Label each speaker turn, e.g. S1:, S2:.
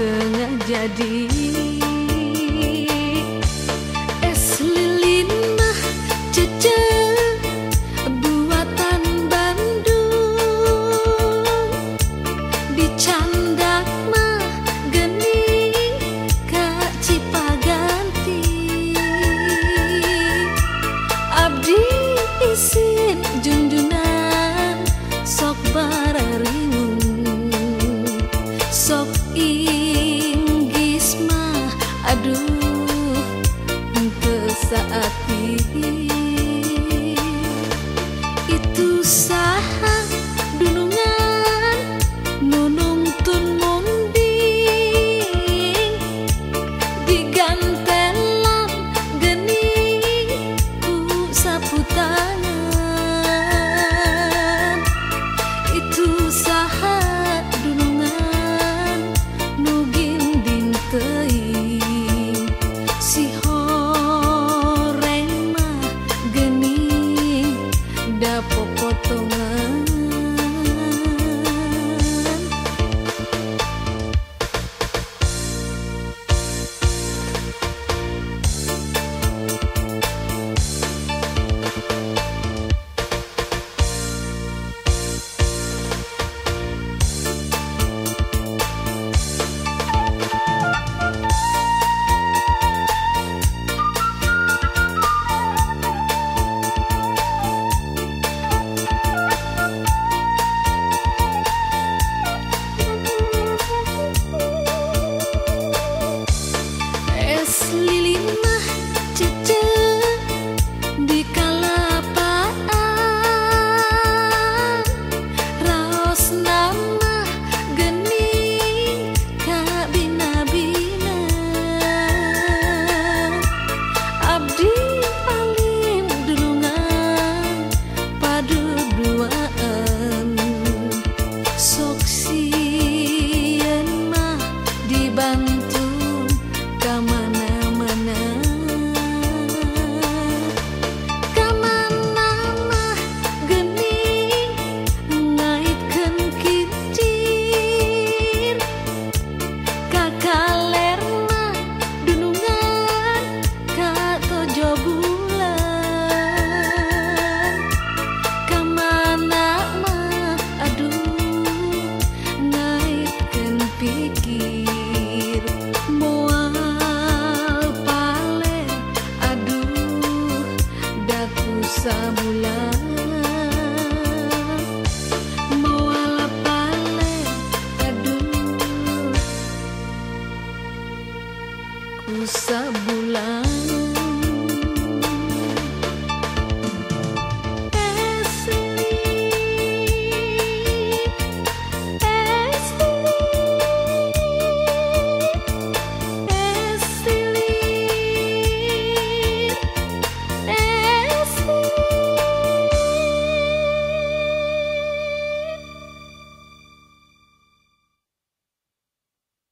S1: tengah jadi. do. sa mula.